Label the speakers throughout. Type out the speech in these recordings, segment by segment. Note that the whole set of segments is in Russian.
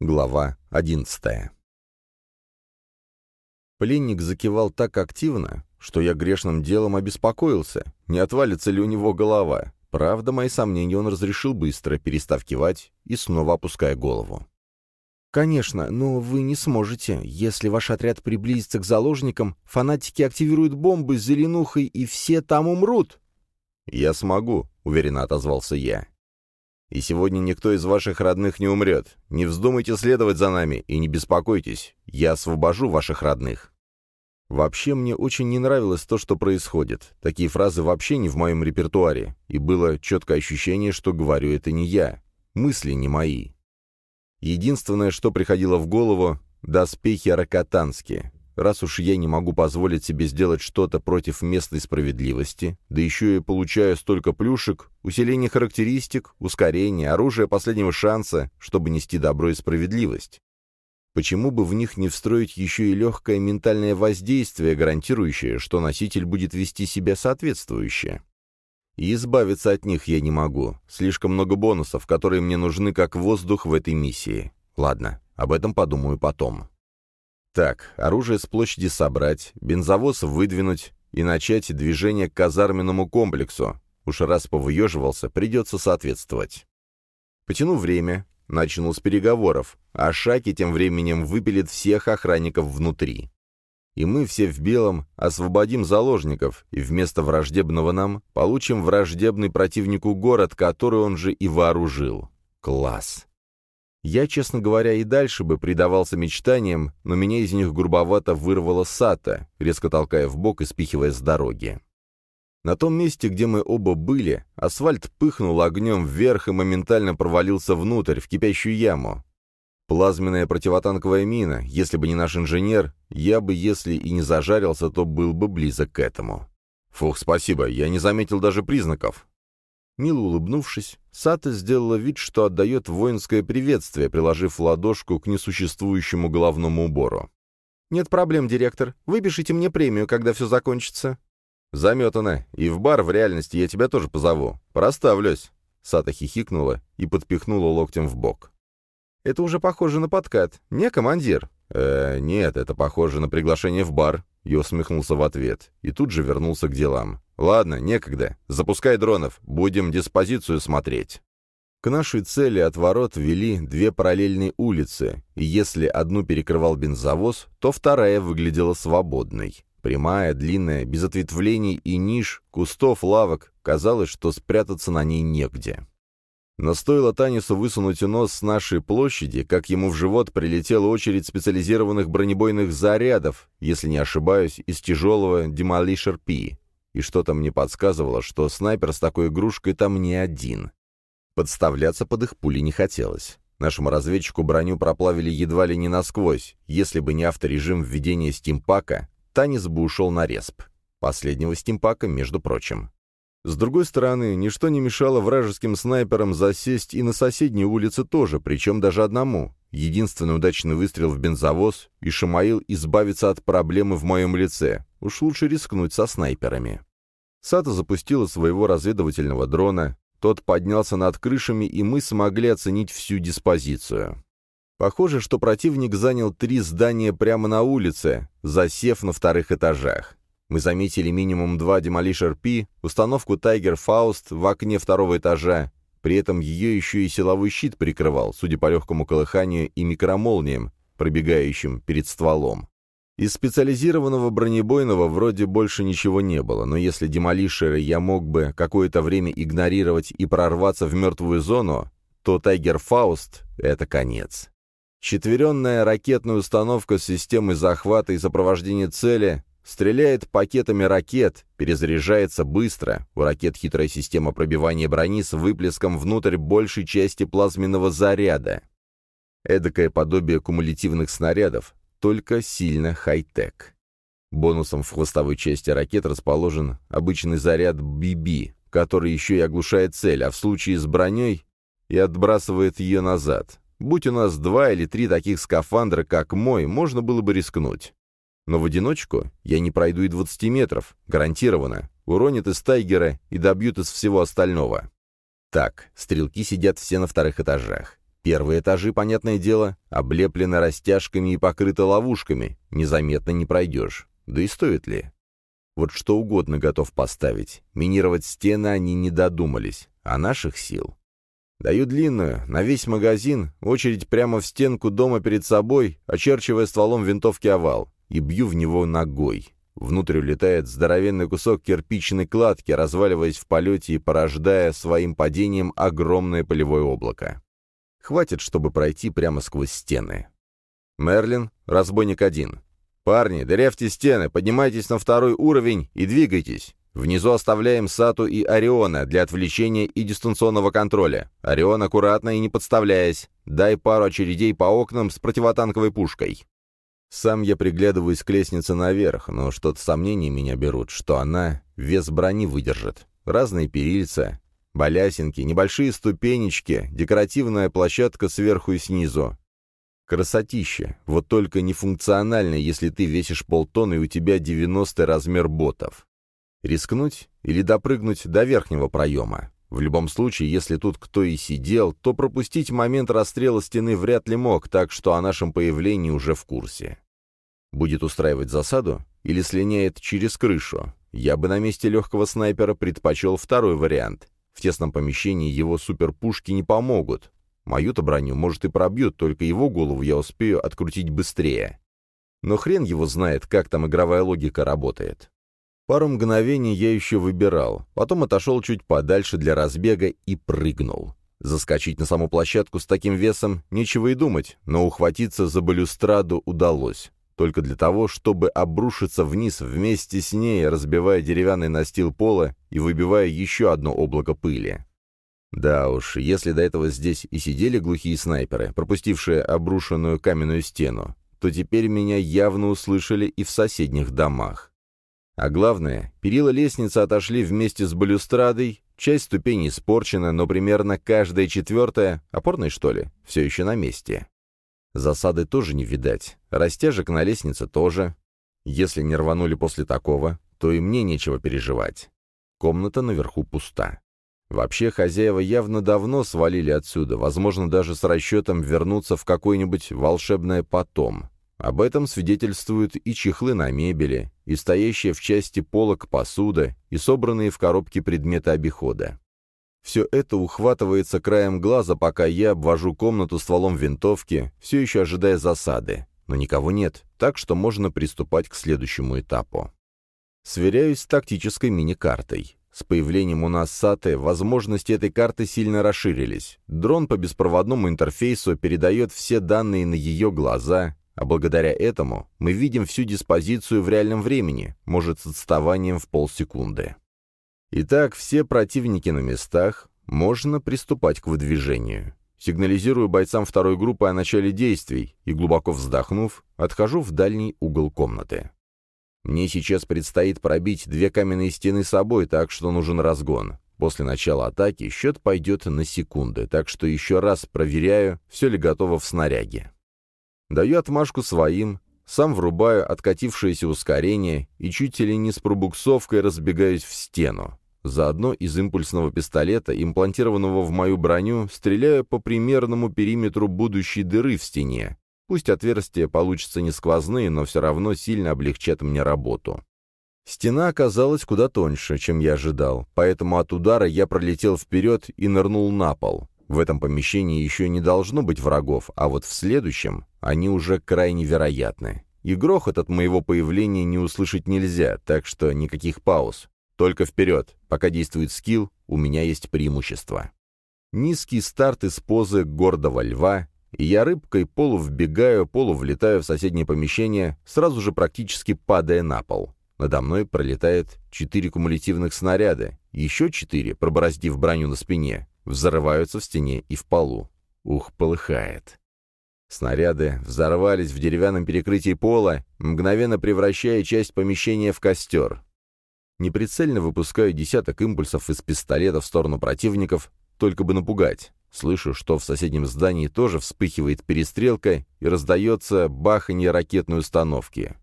Speaker 1: Глава одиннадцатая. Пленник закивал так активно, что я грешным делом обеспокоился, не отвалится ли у него голова. Правда, мои сомнения он разрешил быстро, перестав кивать и снова опуская голову. «Конечно, но вы не сможете. Если ваш отряд приблизится к заложникам, фанатики активируют бомбы с зеленухой, и все там умрут». «Я смогу», — уверенно отозвался я. И сегодня никто из ваших родных не умрет. Не вздумайте следовать за нами и не беспокойтесь. Я освобожу ваших родных». Вообще, мне очень не нравилось то, что происходит. Такие фразы вообще не в моем репертуаре. И было четкое ощущение, что говорю это не я. Мысли не мои. Единственное, что приходило в голову — доспехи ракотанские. Раз уж я не могу позволить себе сделать что-то против местной справедливости, да еще и получаю столько плюшек, усиление характеристик, ускорение, оружие последнего шанса, чтобы нести добро и справедливость. Почему бы в них не встроить еще и легкое ментальное воздействие, гарантирующее, что носитель будет вести себя соответствующе? И избавиться от них я не могу. Слишком много бонусов, которые мне нужны как воздух в этой миссии. Ладно, об этом подумаю потом. Так, оружие с площади собрать, бензовоз выдвинуть и начать движение к казарменному комплексу. Уж раз повыеживался, придется соответствовать. Потяну время, начну с переговоров, а Шаки тем временем выпилит всех охранников внутри. И мы все в белом освободим заложников, и вместо враждебного нам получим враждебный противнику город, который он же и вооружил. Класс! Я, честно говоря, и дальше бы предавался мечтаниям, но меня из них грубовато вырвало Сата, резко толкая в бок и спихивая с дороги. На том месте, где мы оба были, асфальт пыхнул огнем вверх и моментально провалился внутрь, в кипящую яму. Плазменная противотанковая мина, если бы не наш инженер, я бы, если и не зажарился, то был бы близок к этому. Фух, спасибо, я не заметил даже признаков. Мило улыбнувшись, Сата сделала вид, что отдает воинское приветствие, приложив ладошку к несуществующему головному убору. «Нет проблем, директор. Выпишите мне премию, когда все закончится». «Заметано. И в бар в реальности я тебя тоже позову. Проставлюсь». Сата хихикнула и подпихнула локтем в бок. «Это уже похоже на подкат. Не, командир?» «Э, нет, это похоже на приглашение в бар». Я усмехнулся в ответ и тут же вернулся к делам. «Ладно, некогда. Запускай дронов. Будем диспозицию смотреть». К нашей цели от ворот вели две параллельные улицы, и если одну перекрывал бензовоз, то вторая выглядела свободной. Прямая, длинная, без ответвлений и ниш, кустов, лавок, казалось, что спрятаться на ней негде. Но стоило Танису высунуть нос с нашей площади, как ему в живот прилетела очередь специализированных бронебойных зарядов, если не ошибаюсь, из тяжелого Demolition P и что-то мне подсказывало, что снайпер с такой игрушкой там не один. Подставляться под их пули не хотелось. Нашему разведчику броню проплавили едва ли не насквозь. Если бы не авторежим введения стимпака, Танис бы ушел на респ. Последнего стимпака, между прочим. С другой стороны, ничто не мешало вражеским снайперам засесть и на соседней улице тоже, причем даже одному. Единственный удачный выстрел в бензовоз, и Шамаил избавится от проблемы в моем лице. Уж лучше рискнуть со снайперами. Сата запустила своего разведывательного дрона, тот поднялся над крышами, и мы смогли оценить всю диспозицию. Похоже, что противник занял три здания прямо на улице, засев на вторых этажах. Мы заметили минимум два Demolition P, установку Tiger Faust в окне второго этажа, при этом ее еще и силовой щит прикрывал, судя по легкому колыханию и микромолниям, пробегающим перед стволом. Из специализированного бронебойного вроде больше ничего не было, но если демолишеры я мог бы какое-то время игнорировать и прорваться в мертвую зону, то Тайгер Фауст — это конец. Четверенная ракетная установка с системой захвата и сопровождения цели стреляет пакетами ракет, перезаряжается быстро, у ракет хитрая система пробивания брони с выплеском внутрь большей части плазменного заряда. Эдакое подобие кумулятивных снарядов, только сильно хай-тек. Бонусом в хвостовой части ракет расположен обычный заряд BB, который еще и оглушает цель, а в случае с броней и отбрасывает ее назад. Будь у нас два или три таких скафандра, как мой, можно было бы рискнуть. Но в одиночку я не пройду и 20 метров, гарантированно. Уронят из Тайгера и добьют из всего остального. Так, стрелки сидят все на вторых этажах. Первые этажи, понятное дело, облеплены растяжками и покрыты ловушками, незаметно не пройдешь. Да и стоит ли? Вот что угодно готов поставить. Минировать стены они не додумались, а наших сил. Даю длинную, на весь магазин, очередь прямо в стенку дома перед собой, очерчивая стволом винтовки овал, и бью в него ногой. Внутрь улетает здоровенный кусок кирпичной кладки, разваливаясь в полете и порождая своим падением огромное полевое облако. Хватит, чтобы пройти прямо сквозь стены. Мерлин, разбойник один. «Парни, дырявьте стены, поднимайтесь на второй уровень и двигайтесь. Внизу оставляем Сату и Ориона для отвлечения и дистанционного контроля. Орион аккуратно и не подставляясь. Дай пару очередей по окнам с противотанковой пушкой». Сам я приглядываюсь к лестнице наверх, но что-то сомнения меня берут, что она вес брони выдержит. Разные перильца, балясинки, небольшие ступенечки, декоративная площадка сверху и снизу. Красотища, вот только нефункционально, если ты весишь полтонны и у тебя 90 размер ботов. Рискнуть или допрыгнуть до верхнего проема? В любом случае, если тут кто и сидел, то пропустить момент расстрела стены вряд ли мог, так что о нашем появлении уже в курсе. Будет устраивать засаду или слиняет через крышу? Я бы на месте легкого снайпера предпочел второй вариант. В тесном помещении его суперпушки не помогут, Мою-то броню, может, и пробьют, только его голову я успею открутить быстрее. Но хрен его знает, как там игровая логика работает. Пару мгновений я еще выбирал, потом отошел чуть подальше для разбега и прыгнул. Заскочить на саму площадку с таким весом нечего и думать, но ухватиться за балюстраду удалось. Только для того, чтобы обрушиться вниз вместе с ней, разбивая деревянный настил пола и выбивая еще одно облако пыли. Да уж, если до этого здесь и сидели глухие снайперы, пропустившие обрушенную каменную стену, то теперь меня явно услышали и в соседних домах. А главное, перила лестницы отошли вместе с балюстрадой, часть ступеней испорчена, но примерно каждая четвертая, опорной что ли, все еще на месте. Засады тоже не видать, растяжек на лестнице тоже. Если не рванули после такого, то и мне нечего переживать. Комната наверху пуста. Вообще, хозяева явно давно свалили отсюда, возможно, даже с расчетом вернуться в какое-нибудь волшебное потом. Об этом свидетельствуют и чехлы на мебели, и стоящая в части полок посуда, и собранные в коробке предметы обихода. Все это ухватывается краем глаза, пока я обвожу комнату стволом винтовки, все еще ожидая засады. Но никого нет, так что можно приступать к следующему этапу. Сверяюсь с тактической мини-картой. С появлением у нас САТы возможности этой карты сильно расширились. Дрон по беспроводному интерфейсу передает все данные на ее глаза, а благодаря этому мы видим всю диспозицию в реальном времени, может с отставанием в полсекунды. Итак, все противники на местах, можно приступать к выдвижению. Сигнализирую бойцам второй группы о начале действий и, глубоко вздохнув, отхожу в дальний угол комнаты. Мне сейчас предстоит пробить две каменные стены собой, так что нужен разгон. После начала атаки счет пойдет на секунды, так что еще раз проверяю, все ли готово в снаряге. Даю отмашку своим, сам врубаю откатившееся ускорение и чуть ли не с пробуксовкой разбегаюсь в стену. Заодно из импульсного пистолета, имплантированного в мою броню, стреляю по примерному периметру будущей дыры в стене, Пусть отверстия получатся не сквозные, но все равно сильно облегчат мне работу. Стена оказалась куда тоньше, чем я ожидал, поэтому от удара я пролетел вперед и нырнул на пол. В этом помещении еще не должно быть врагов, а вот в следующем они уже крайне вероятны. И грохот от моего появления не услышать нельзя, так что никаких пауз. Только вперед. Пока действует скилл, у меня есть преимущество. Низкий старт из позы гордого льва и я рыбкой полу вбегаю, полу влетаю в соседнее помещение, сразу же практически падая на пол. Надо мной пролетает четыре кумулятивных снаряда, еще четыре, пробороздив броню на спине, взрываются в стене и в полу. Ух, полыхает. Снаряды взорвались в деревянном перекрытии пола, мгновенно превращая часть помещения в костер. Неприцельно выпускаю десяток импульсов из пистолета в сторону противников, только бы напугать. Слышу, что в соседнем здании тоже вспыхивает перестрелка и раздается баханье ракетной установки.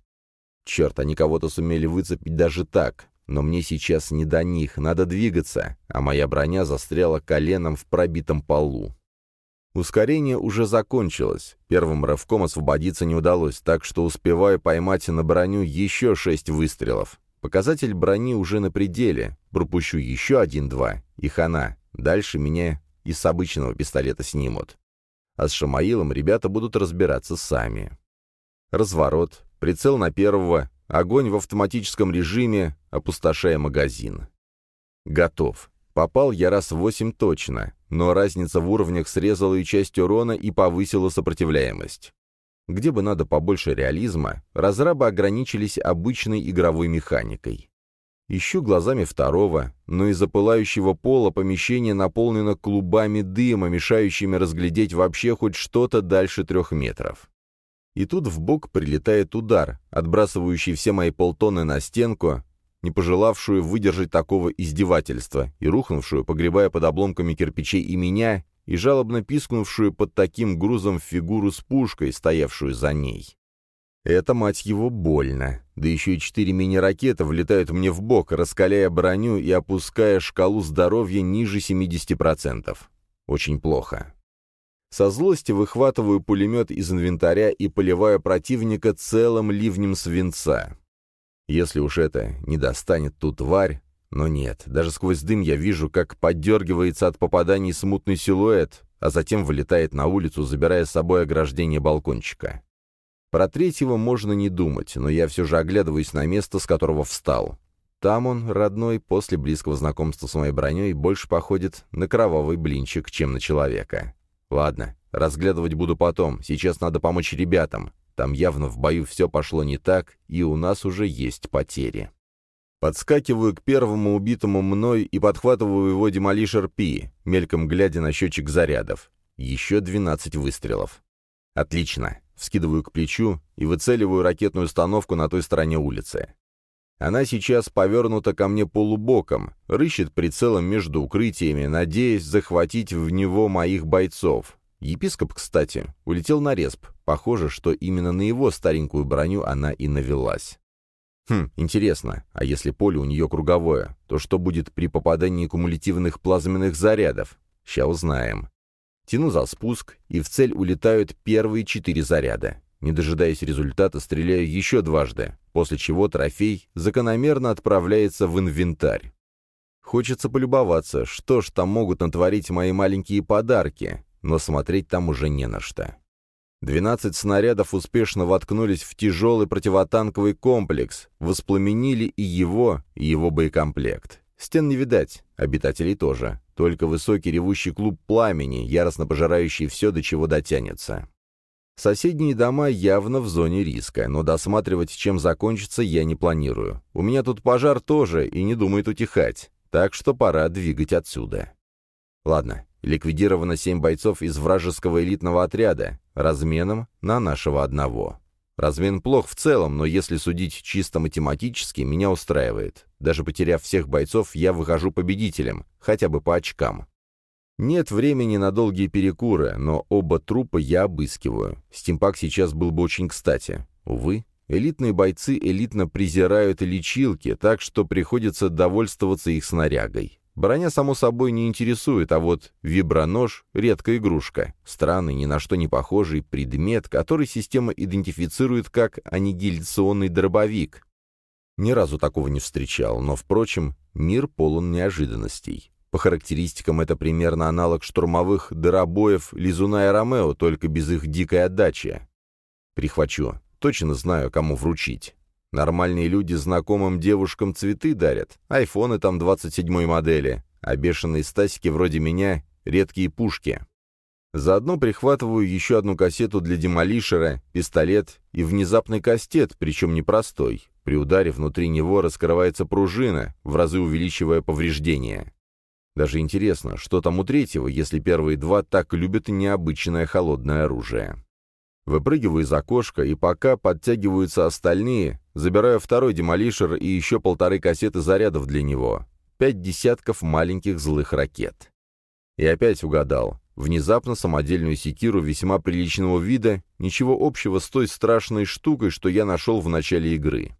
Speaker 1: Черт, они кого-то сумели выцепить даже так, но мне сейчас не до них, надо двигаться, а моя броня застряла коленом в пробитом полу. Ускорение уже закончилось, первым рывком освободиться не удалось, так что успеваю поймать на броню еще шесть выстрелов. Показатель брони уже на пределе, пропущу еще один-два, и хана, дальше меня и с обычного пистолета снимут. А с Шамаилом ребята будут разбираться сами. Разворот, прицел на первого, огонь в автоматическом режиме, опустошая магазин. Готов. Попал я раз восемь точно, но разница в уровнях срезала и часть урона и повысила сопротивляемость. Где бы надо побольше реализма, разрабы ограничились обычной игровой механикой. Ищу глазами второго, но из-за пылающего пола помещение наполнено клубами дыма, мешающими разглядеть вообще хоть что-то дальше трех метров. И тут в бок прилетает удар, отбрасывающий все мои полтонны на стенку, не пожелавшую выдержать такого издевательства, и рухнувшую, погребая под обломками кирпичей и меня, и жалобно пискнувшую под таким грузом фигуру с пушкой, стоявшую за ней. Это, мать его, больно. Да еще и четыре мини-ракеты влетают мне в бок, раскаляя броню и опуская шкалу здоровья ниже 70%. Очень плохо. Со злости выхватываю пулемет из инвентаря и поливаю противника целым ливнем свинца. Если уж это не достанет ту тварь, но нет, даже сквозь дым я вижу, как поддергивается от попаданий смутный силуэт, а затем вылетает на улицу, забирая с собой ограждение балкончика. Про третьего можно не думать, но я все же оглядываюсь на место, с которого встал. Там он, родной, после близкого знакомства с моей броней, больше походит на кровавый блинчик, чем на человека. Ладно, разглядывать буду потом, сейчас надо помочь ребятам. Там явно в бою все пошло не так, и у нас уже есть потери. Подскакиваю к первому убитому мной и подхватываю его демолишер Пи, мельком глядя на счетчик зарядов. Еще 12 выстрелов. Отлично. Вскидываю к плечу и выцеливаю ракетную установку на той стороне улицы. Она сейчас повернута ко мне полубоком, рыщет прицелом между укрытиями, надеясь захватить в него моих бойцов, Епископ, кстати, улетел на респ. Похоже, что именно на его старенькую броню она и навелась. Хм, интересно, а если поле у нее круговое, то что будет при попадании кумулятивных плазменных зарядов? Ща узнаем. Тяну за спуск, и в цель улетают первые четыре заряда. Не дожидаясь результата, стреляю еще дважды, после чего трофей закономерно отправляется в инвентарь. Хочется полюбоваться, что ж там могут натворить мои маленькие подарки, но смотреть там уже не на что. Двенадцать снарядов успешно воткнулись в тяжелый противотанковый комплекс, воспламенили и его, и его боекомплект. Стен не видать, обитателей тоже, только высокий ревущий клуб пламени, яростно пожирающий все, до чего дотянется. Соседние дома явно в зоне риска, но досматривать, чем закончится, я не планирую. У меня тут пожар тоже и не думает утихать, так что пора двигать отсюда. Ладно, Ликвидировано семь бойцов из вражеского элитного отряда, разменом на нашего одного. Размен плох в целом, но если судить чисто математически, меня устраивает. Даже потеряв всех бойцов, я выхожу победителем, хотя бы по очкам. Нет времени на долгие перекуры, но оба трупа я обыскиваю. Стимпак сейчас был бы очень кстати. Увы, элитные бойцы элитно презирают лечилки, так что приходится довольствоваться их снарягой. Броня, само собой, не интересует, а вот вибронож — редкая игрушка. Странный, ни на что не похожий предмет, который система идентифицирует как аннигиляционный дробовик. Ни разу такого не встречал, но, впрочем, мир полон неожиданностей. По характеристикам это примерно аналог штурмовых дробоев Лизуна и Ромео, только без их дикой отдачи. Прихвачу. Точно знаю, кому вручить. Нормальные люди знакомым девушкам цветы дарят, айфоны там 27-й модели, а бешеные стасики вроде меня — редкие пушки. Заодно прихватываю еще одну кассету для демолишера, пистолет и внезапный кастет, причем непростой. При ударе внутри него раскрывается пружина, в разы увеличивая повреждения. Даже интересно, что там у третьего, если первые два так любят необычное холодное оружие. Выпрыгиваю из окошка, и пока подтягиваются остальные, забираю второй демолишер и еще полторы кассеты зарядов для него. Пять десятков маленьких злых ракет. И опять угадал. Внезапно самодельную секиру весьма приличного вида, ничего общего с той страшной штукой, что я нашел в начале игры.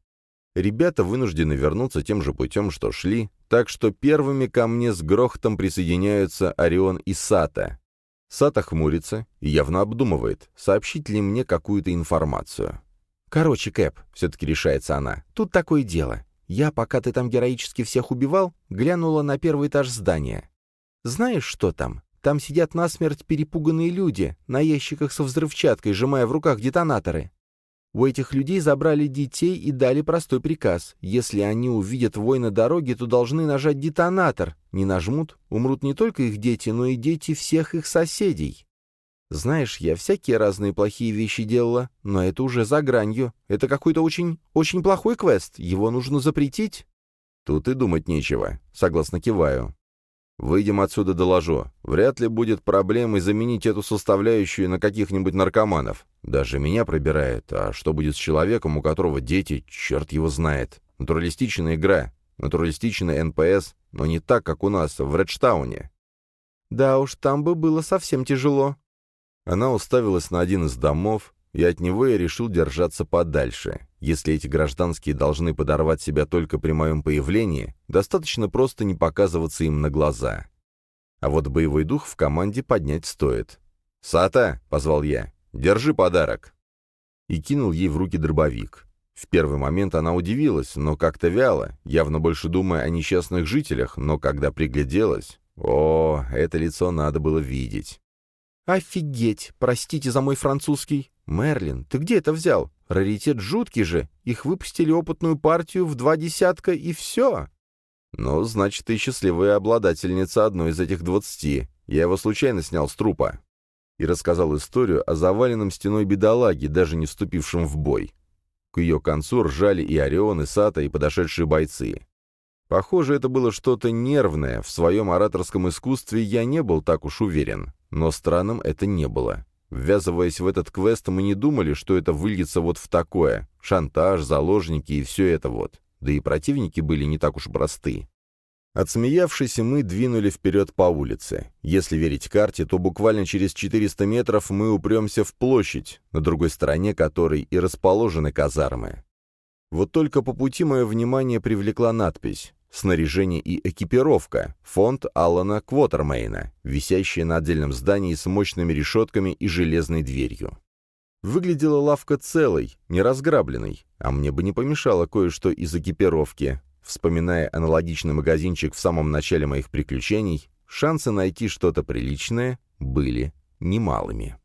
Speaker 1: Ребята вынуждены вернуться тем же путем, что шли, так что первыми ко мне с грохотом присоединяются Орион и Сата, Сата хмурится и явно обдумывает, сообщить ли мне какую-то информацию.
Speaker 2: «Короче, Кэп», — все-таки решается она, — «тут такое дело. Я, пока ты там героически всех убивал, глянула на первый этаж здания. Знаешь, что там? Там сидят насмерть перепуганные люди, на ящиках со взрывчаткой, сжимая в руках детонаторы. У этих людей забрали детей и дали простой приказ. Если они увидят вой на дороге, то должны нажать детонатор. Не нажмут, умрут не только их дети, но и дети всех их соседей. Знаешь, я всякие разные плохие вещи делала, но это уже за гранью. Это какой-то очень, очень плохой квест. Его нужно запретить.
Speaker 1: Тут и думать нечего. Согласно киваю. Выйдем отсюда, доложу. Вряд ли будет проблемой заменить эту составляющую на каких-нибудь наркоманов. Даже меня пробирает. А что будет с человеком, у которого дети, черт его знает. Натуралистичная игра, натуралистичный НПС, но не так, как у нас в Редштауне.
Speaker 2: Да уж, там бы было совсем тяжело.
Speaker 1: Она уставилась на один из домов, и от него я решил держаться подальше. Если эти гражданские должны подорвать себя только при моем появлении, достаточно просто не показываться им на глаза. А вот боевой дух в команде поднять стоит. «Сата!» — позвал я. «Держи подарок!» И кинул ей в руки дробовик. В первый момент она удивилась, но как-то вяло, явно больше думая о несчастных жителях, но когда пригляделась... О, это лицо надо было видеть.
Speaker 2: «Офигеть! Простите за мой французский. Мерлин, ты где это взял? Раритет жуткий же. Их выпустили опытную партию в два десятка, и все».
Speaker 1: «Ну, значит, ты счастливая обладательница одной из этих двадцати. Я его случайно снял с трупа». И рассказал историю о заваленном стеной бедолаге, даже не вступившем в бой. К ее концу ржали и Орион, и Сата, и подошедшие бойцы. Похоже, это было что-то нервное, в своем ораторском искусстве я не был так уж уверен. Но странным это не было. Ввязываясь в этот квест, мы не думали, что это выльется вот в такое. Шантаж, заложники и все это вот. Да и противники были не так уж просты. Отсмеявшись, мы двинули вперед по улице. Если верить карте, то буквально через 400 метров мы упремся в площадь, на другой стороне которой и расположены казармы. Вот только по пути мое внимание привлекла надпись Снаряжение и экипировка. Фонд Алана Квотермейна, висящая на отдельном здании с мощными решетками и железной дверью. Выглядела лавка целой, не разграбленной, а мне бы не помешало кое-что из экипировки. Вспоминая аналогичный магазинчик в самом начале моих приключений, шансы найти что-то приличное были немалыми.